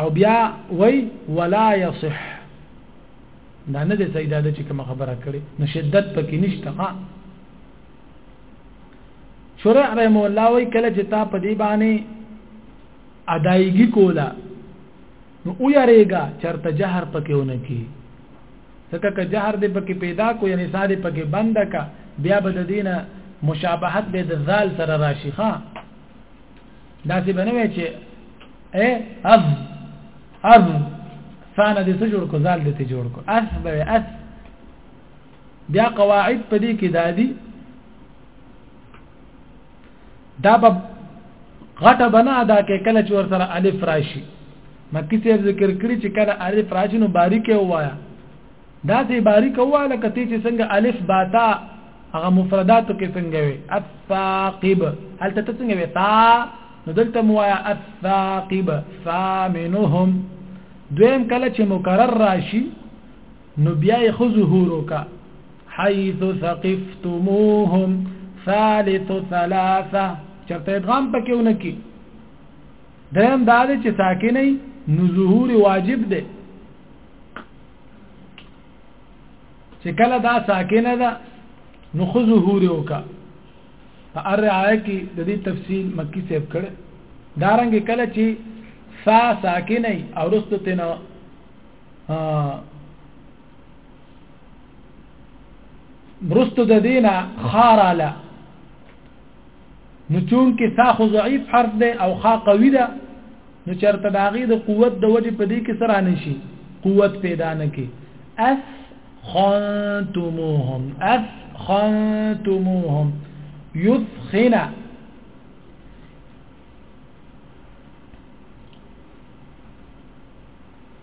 A: او بیا وای ولا يصح دا نه د سیدا د چې کوم خبره کړي نو شدت پکې نشته ها شورع رحم الله وای کله چې تا په دې باندې ادایګي کولا نو او یریګا چرته جهر پکې ونه کی ځکه که جهر دې پکې پیدا کو یعنی ساده پکې بند کا بیا بد دینه مشابهت به د ذال سره راشي ها داسې بنه وای چې اے اذ اذ فانا دې څه جوړ کو زال دې ته جوړ کو اث به اث بیا قواعد په دې کې دادي دا به غټه بنا ادا کې کله چې ور سره الف راشي مکه ته ذکر کړی چې کله الف راشي نو باریکه وایا داسې باریک وه لکه تی چې څنګه الف باتا هغه مفرداتو کې څنګه وي الثاقب هل ته څنګه وي تا نو دلته مو وایا الثاقب ثامنهم دویم کله چې مکرر راشي نو بیا یې خو ظهور وکا حيث ثقفتموهم ثالث ثلاثه چرته ادغام پکې ونکي دریم دا چې ساکنه نو ظهور واجب دی چې کله دا ساکنه ده نو خو ظهور وکا په ار آیه کې د دې تفصیل مکی سیب کړ دارنګ کله چې سا ساکنه او رستو تنه برستو د دینه خاراله نو چون کې سا خو ضعیف حرف دی او خا قوی ده نو چرته د هغې د قوت د وجې په دې کې سره نه شي قوت پیدا نه کې اس خنتموهم اس خنتموهم يثخنا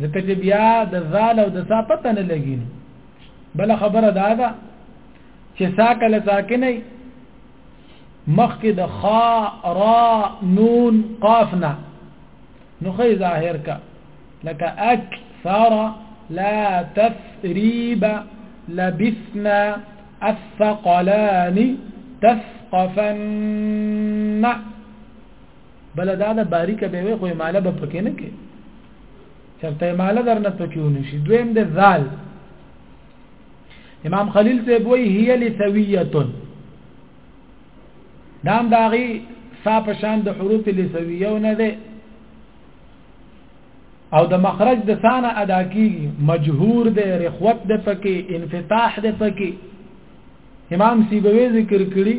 A: ځکه چې بیا د زال او د سا پته نه لګي بل خبره دا ده چې سا کله ساکنه مخکې د خا را نون قاف نه نو خې ظاهر کا لکه اکثر لا تثريب لبثنا الثقلان تثقفن بل دا د باریک به وي خو مال به پکې نه کې چرته مال درنه پکې ونشي دویم د ذال امام خلیل ته وی هي لثویه دام داغي صاف شان د حروف لثویه نه ده او د مخرج د ثانه ادا کیږي مجهور ده رخوت ده پکې انفتاح ده پکې امام سیبوی ذکر کړی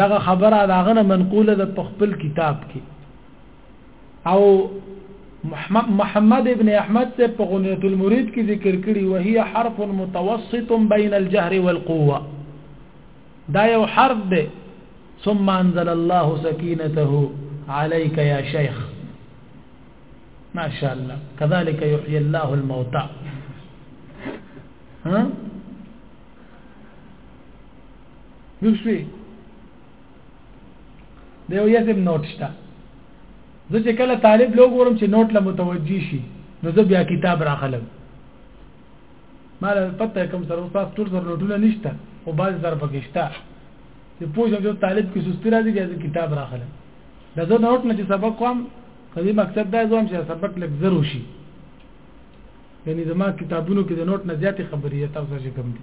A: دغه خبره د هغه نه منقوله ده په خپل کتاب کې او محمد ابن احمد سے په غنیت المرید کې ذکر کړي وهي حرف متوسط بین الجهر والقوه دا یو حرف دی ثم انزل الله سکینته عليك يا شيخ ما شاء الله كذلك يحيي الله الموتى ها پوښوي د یو یزم نوټ شته زه چې کله طالب لو ګورم چې نوټ له متوجي شي نو زه بیا کتاب راخلم ما له پته کوم سره استاد ټول سره نوټونه نشته او باز سره پکې شته چې پوښتنه جو طالب کې سستی راځي چې کتاب راخلم دا زه نوټ نه چې سبق کوم کله مقصد دا زوم چې سبق لږ زرو شي یعنی زما کتابونو کې د نوټ نه زیاتې خبرې تاسو څه کوم دي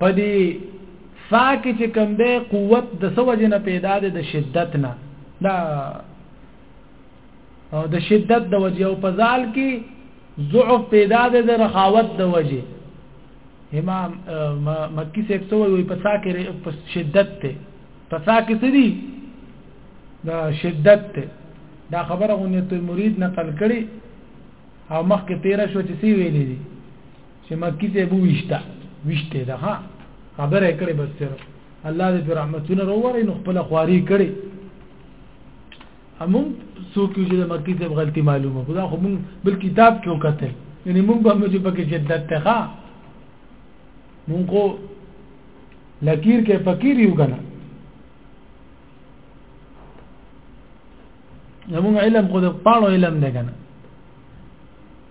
A: په دې فا کې چې کوم دی قوت د سوجې نه پیدا دی د شدت نه دا او د شدت د وجې او په ځال کې ضعف پیدا دی د رخاوت د وجې امام مکی سے اکسو وی په سا کې شدت ته په سا کې څه دي دا شدت ته دا خبره غونیت المرید نقل کړي او مخکې تیر شو چې سی ویلې دي چې مکی ته بو وشته وشته ده ها خبره کړې بس سره الله دې پر رحمتونه وروړي نو خپل خواري کړې همون څوک چې د مکی ته غلطي معلومه خدا خو مون بل کتاب کې وکتل یعنی مون به موږ په کې شدت ته ښا مون کو لکیر کې فقیر یو کنه زموږ علم خو د پاړو علم دی کنه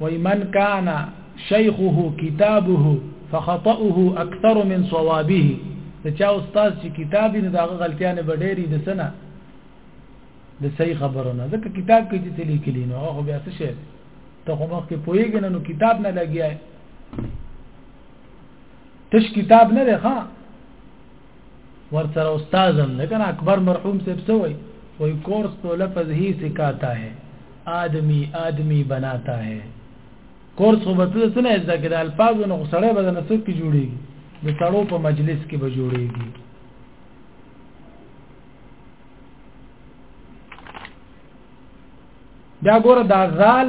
A: وای من کان شیخه کتابه فخطئه اکثر من صوابه د چا استاد چې کتاب نه دغه غلطیاں نه بډېری د سنه د صحیح خبرو نه ځکه کتاب کې چې لیکلی نو هغه بیا څه شي ته خو مخکې پوېږې نه نو کتاب نه لګیای تش کتاب نه ده ښا ورسره استاد هم ده کنه اکبر مرحوم صاحب څه وای وای کورس تو لفظ هی سکاتا ہے آدمی آدمی بناتا ہے کورس خو به څه نه زده کې د الفاظو نه سړی به د نسب کې جوړیږي د سړو په مجلس کې به جوړیږي دا ګوره دا زال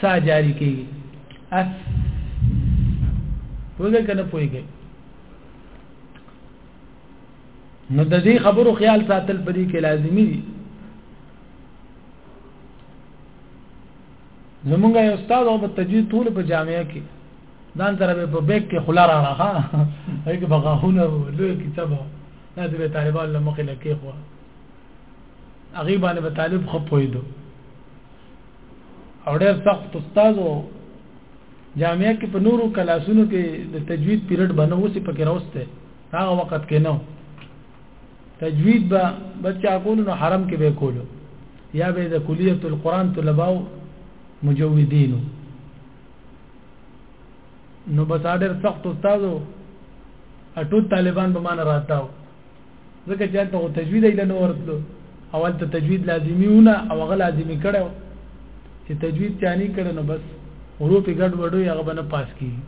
A: سا جاری کیږي اس پوهه کنه پوهه نو د دې خبرو خیال ساتل پدې کې لازمی دي زمونږ یو استاد او تجوید ټول په جامعه کې دان تر به په بیک کې خلا را راغه هغه بغاونه لوی کتاب دا د طالبان لمخې لکې خو هغه باندې به طالب خپویدو او ډېر سخت استاد وو جامعه کې په نورو کلاسونو کې د تجوید پیریډ باندې اوسې پکې راوسته هغه وخت کې نو تجوید به بچا کول نو حرم کې به کولو یا به د کلیه القرآن طلباو مجودینو نو بس اډر سخت استادو اټو طالبان به مان راتاو ځکه چې هلته خو تجوید ایله نه ورتلو او هلته تجوید لازمي ونه او هغه لازمي کړی و چې تجوید چا نه کړی نو بس ورو پې ګډ وډو هغه به نه پاس کېږي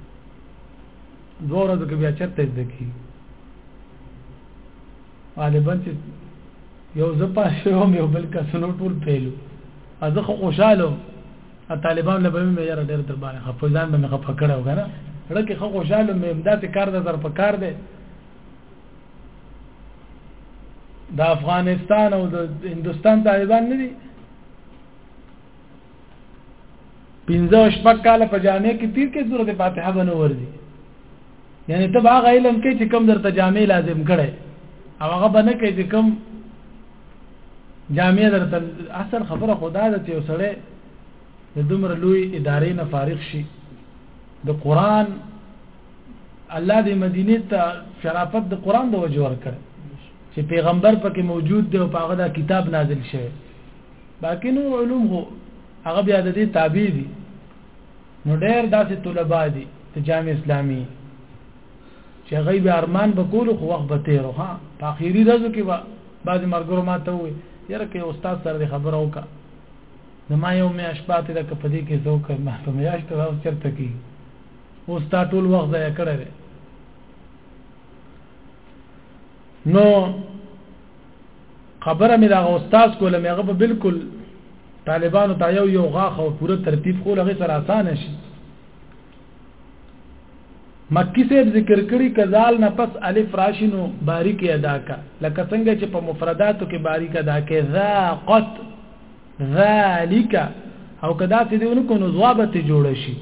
A: دوه ورځو کې بیا چېرته زده کېږي غالبا چې یو زه پاس شوم یو بل کس نو ټول پیلو زه خو خوشاله وم طالبان له به مې یاره ډېر در باندې خفه ځان به مې خفه کړی و که نه ړکه خو خوشاله مې امداد کار د در په کار دی د افغانستان او د هندستان طالبان نه دي پنځه او شپږ کاله په جامع کې تیر کې سورته فاتحه باندې ورځي یعنی ته باغ علم کې چې کم درته جامع لازم کړي او هغه باندې کې چې کم جامع درته اصل خبره خدا ده چې وسړی د دومره لوی ادارې نه فارغ شي د قران الله دی مدینه ته شرافت د قران د وجه ورکړ چې پیغمبر پکې موجود دی او په هغه دا کتاب نازل شوی باقی نو علوم هو هغه بیا د دې تابع دي نو ډېر داسې طلبه دي ته جامع اسلامي چې غیب ارمان به کول خو وخت به تیر ها په اخیری ورځو کې به بعد مرګرو ماته وي یره کې استاد سره خبره وکړه زما یو مې اشپات ده کپدې کې زو کړم ته مې اشته راو چرته کې اوس تا ټول وخت ضایع کړی دی نو خبره مې دا استاد کوله مې هغه په بالکل طالبانو ته یو یو غاخ او پوره ترتیب خو لغه سره آسان شي مکی صاحب ذکر کړی کزال نه پس الف راشنو باریک ادا کا لکه څنګه چې په مفرداتو کې باریک ادا کې ذا قط ذالک او کدا چې دې ونکو نو ضوابط جوړ شي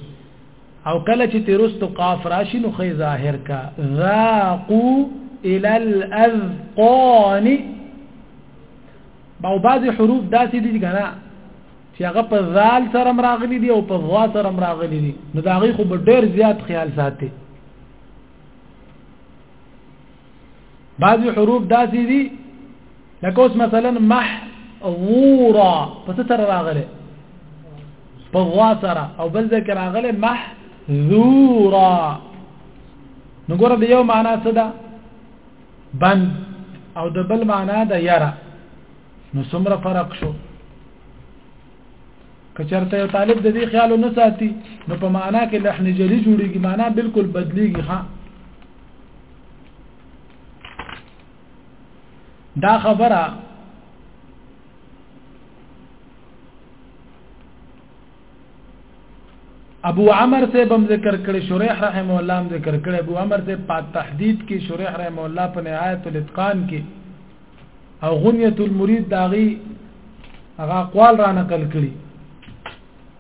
A: او کله چې تیرستو قاف راشي نو خې ظاهر کا ذاقو الى الاذقان او بعض حروف داسې دي کنه چې هغه په ذال سره مراغلي دي او په ضا سره مراغلي دي نو دا غي خو ډېر زیات خیال ساتي بعضی حروف داسې دي لکه اوس مثلا مح غورا په څه سره راغله په غوا سره او بل ذکر راغله مح ذورا نو ګوره د یو معنا څه ده بند او د بل معنا ده یرا نو څومره فرق شو کچرته یو طالب د دې خیال نه ساتي نو په معنا کې لحن جلی جوړیږي معنا بالکل بدلیږي ها دا خبره ابو عمر سے بم ذکر کړي شریح رحم الله هم ذکر کړي ابو عمر سے په تحدید کې شریح رحم الله په نهایت الاتقان کې او غنیت المرید داغي هغه اقوال را نقل کړي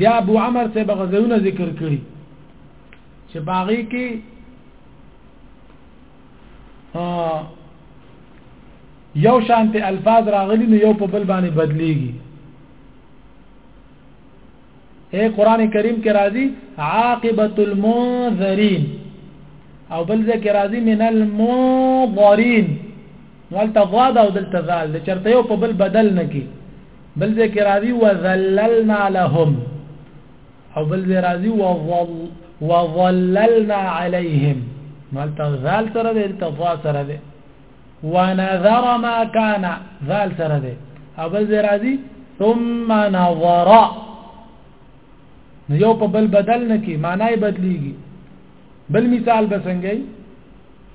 A: بیا ابو عمر ته بغزونه ذکر کړی چې باغی کې یو شانته الفاظ راغلي نو یو په بل باندې بدليږي اے قران کریم کې راځي عاقبت المنذرین او بل ذکر راځي من المنظرین ولته ضاد او دلته ذال د چرته یو په بل بدل نه کی بل ذکر راضی وذللنا لهم او بل ذکر راضی وظللنا عليهم ولته ذال سره دی دلته ضاد سره دی ونذر ما كان ذال سره دی او بل ذکر راضی ثم نظر یو په بل بدل نه کی معنی بدلیږي بل مثال بسنګي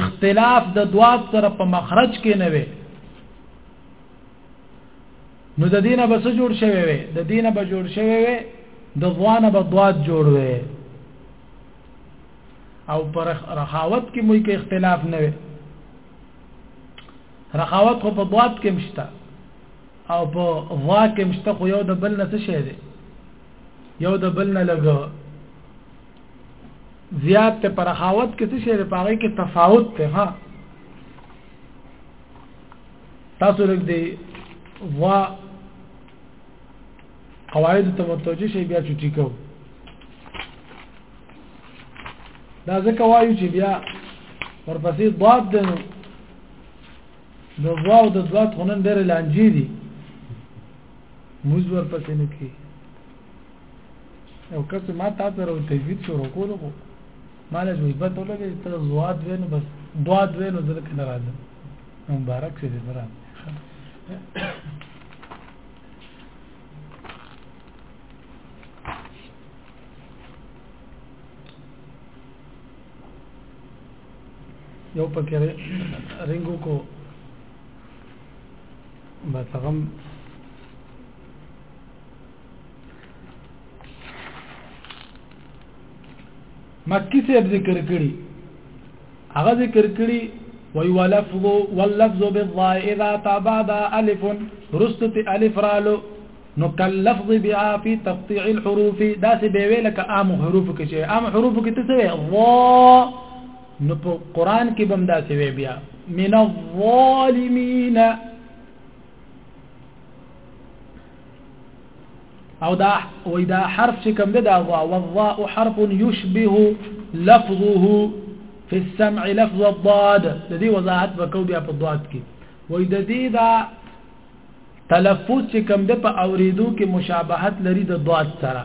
A: اختلاف د دواب سره په مخرج کې نه وي نو د دینه بس جوړ شوی وي د دینه به جوړ شوی وي د ځوانه به دواد جوړ وي او پر رخاوت کې موږ کې اختلاف نه وي رخاوت خو په دواد کې مشته او په وا کې مشته خو یو د بل نه څه شي دی یو د بل نه لګو زیات ته پر خاوت کې څه شی په هغه کې تفاوت ته ها تاسو لږ دی وا قواعد ته متوجه شي بیا چې ټیکو دا ځکه وایو چې بیا ورپسې ضاد د نو ضاد د ضاد خونن ډېر لانجې دي موږ ورپسې نه کیږي یو کس ما تا ته راو تجوید شروع کولو کو ما له جویبت ولګې ته زواد وینو بس دواد وینو زه لکه نه راځم مبارک شه دې برام یو پکې رنګو کو بس هغه مکی صاحب ذکر کړي هغه ذکر کړي وی ولفظ واللفظ بالضاء اذا تبعد الف رستت الف رالو نو کلفظ بها في تقطيع الحروف دا سه به ویل ک عام حروف کې چې عام حروف کې ته څه وا نو په قران کې بم دا سه بیا من الظالمین او دا وای دا حرف چې کوم دی دا وا والضاء حرف يشبه لفظه في السمع لفظ الضاد د دې وضاحت وکاو بیا په ضاد کې وای د دې دا تلفظ چې کوم دی په اوریدو کې مشابهت لري د ضاد سره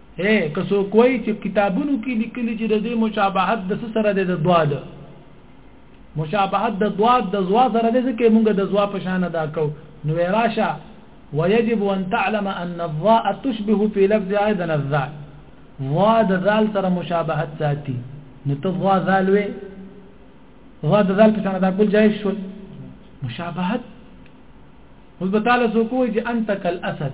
A: هي که سو کوی چې کتابونو کې لیکلي چې د دې مشابهت د سره د دواد مشابهت د دواد د زوا سره د ځکه مونږ د زوا په شان ادا کو نو راشه ويجب ان تعلم ان الضاء تشبه في لفظ ايضا الذا وا د ذال سره مشابهت ساتي نو ته وا ذال وي وا د ذال په شان ادا کول جایز شو مشابهت اوس به تعالی سو کوی چې انت کل اسد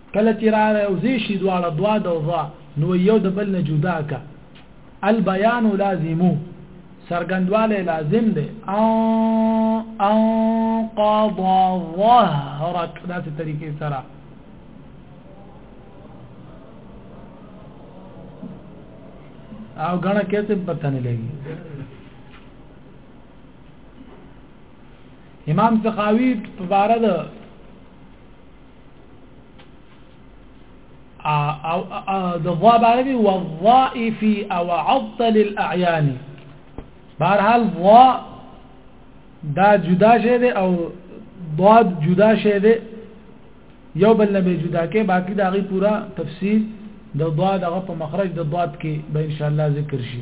A: کله چی را یو ځای شی دواړه دوا د ضا نو یو د بل نه جدا کا البیان لازمو سرګندواله لازم دی او او قض ظهرک دا څه طریقې سره او غنا کیسه پته نه لګي امام سخاوی په بار ده او د ضا عربي والضائف او عض للاعيان بهرحال ضا دا جدا شه ده او ضاد جدا شه ده یو بل نه جدا کې باقی دا غي پورا تفصیل د ضاد هغه په مخرج د ضاد کې به ان شاء الله ذکر شي